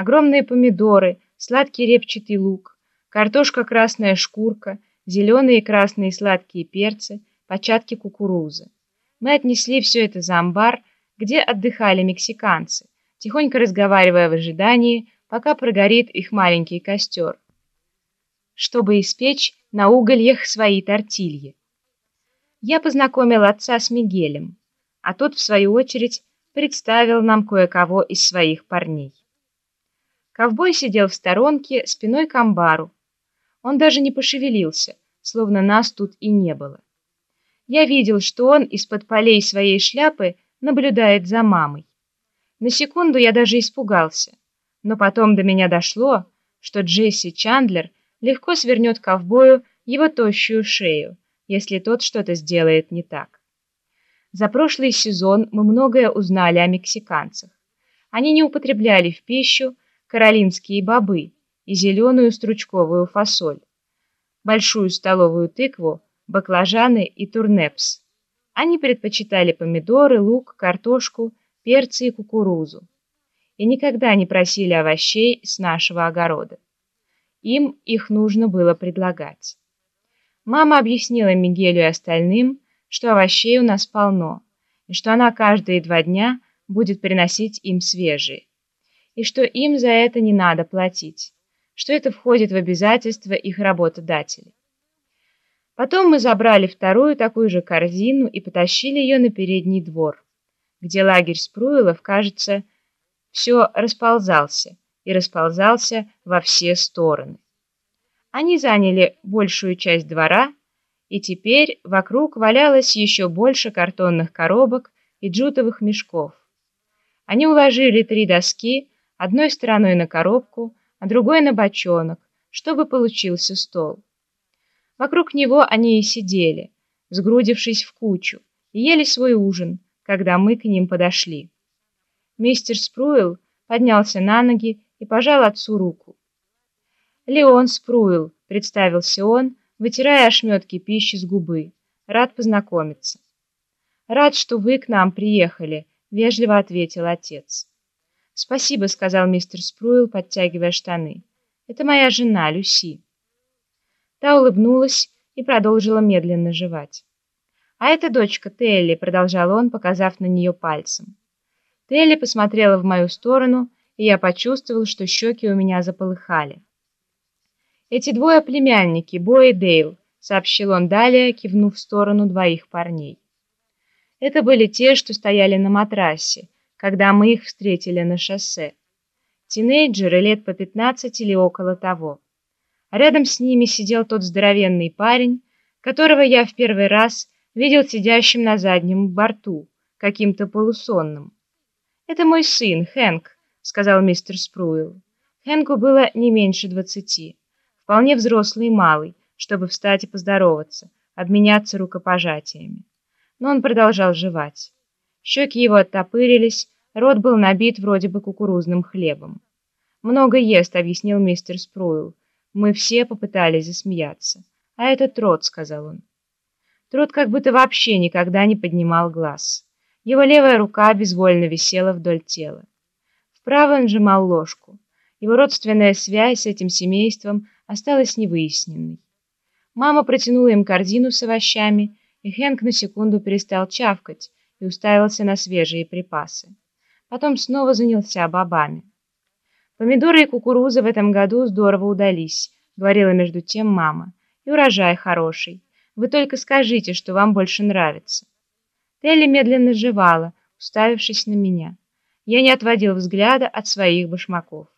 огромные помидоры, сладкий репчатый лук, картошка красная шкурка, зеленые и красные сладкие перцы, початки кукурузы. Мы отнесли все это за амбар, где отдыхали мексиканцы, тихонько разговаривая в ожидании, пока прогорит их маленький костер, чтобы испечь на угольях свои тортильи. Я познакомил отца с Мигелем, а тот, в свою очередь, представил нам кое-кого из своих парней. Ковбой сидел в сторонке, спиной к амбару. Он даже не пошевелился, словно нас тут и не было. Я видел, что он из-под полей своей шляпы наблюдает за мамой. На секунду я даже испугался, но потом до меня дошло, что Джесси Чандлер легко свернет ковбою его тощую шею, если тот что-то сделает не так. За прошлый сезон мы многое узнали о мексиканцах. Они не употребляли в пищу каролинские бобы и зеленую стручковую фасоль, большую столовую тыкву, баклажаны и турнепс. Они предпочитали помидоры, лук, картошку, перцы и кукурузу. И никогда не просили овощей с нашего огорода. Им их нужно было предлагать. Мама объяснила Мигелю и остальным, что овощей у нас полно, и что она каждые два дня будет приносить им свежие, и что им за это не надо платить, что это входит в обязательства их работодателей. Потом мы забрали вторую такую же корзину и потащили ее на передний двор, где лагерь Спруилов, кажется, все расползался и расползался во все стороны. Они заняли большую часть двора, и теперь вокруг валялось еще больше картонных коробок и джутовых мешков. Они уложили три доски одной стороной на коробку, а другой на бочонок, чтобы получился стол. Вокруг него они и сидели, сгрудившись в кучу, и ели свой ужин, когда мы к ним подошли. Мистер Спруил поднялся на ноги и пожал отцу руку. «Леон Спруил», — представился он, вытирая ошметки пищи с губы. «Рад познакомиться». «Рад, что вы к нам приехали», — вежливо ответил отец. «Спасибо», — сказал мистер Спруил, подтягивая штаны. «Это моя жена, Люси». Та улыбнулась и продолжила медленно жевать. «А это дочка Телли», — продолжал он, показав на нее пальцем. Телли посмотрела в мою сторону, и я почувствовал, что щеки у меня заполыхали. «Эти двое племянники, Бо и Дейл», — сообщил он далее, кивнув в сторону двоих парней. Это были те, что стояли на матрасе, когда мы их встретили на шоссе. Тинейджеры лет по пятнадцать или около того. Рядом с ними сидел тот здоровенный парень, которого я в первый раз видел сидящим на заднем борту, каким-то полусонным. «Это мой сын, Хэнк», — сказал мистер Спруил. Хэнку было не меньше двадцати вполне взрослый и малый, чтобы встать и поздороваться, обменяться рукопожатиями. Но он продолжал жевать. Щеки его оттопырились, рот был набит вроде бы кукурузным хлебом. «Много ест», — объяснил мистер Спруил. Мы все попытались засмеяться. «А это Трот», — сказал он. Трот как будто вообще никогда не поднимал глаз. Его левая рука безвольно висела вдоль тела. Вправо он сжимал ложку. Его родственная связь с этим семейством осталась невыясненной. Мама протянула им корзину с овощами, и Хэнк на секунду перестал чавкать и уставился на свежие припасы. Потом снова занялся бобами. «Помидоры и кукуруза в этом году здорово удались», — говорила между тем мама. «И урожай хороший. Вы только скажите, что вам больше нравится». Телли медленно жевала, уставившись на меня. Я не отводил взгляда от своих башмаков.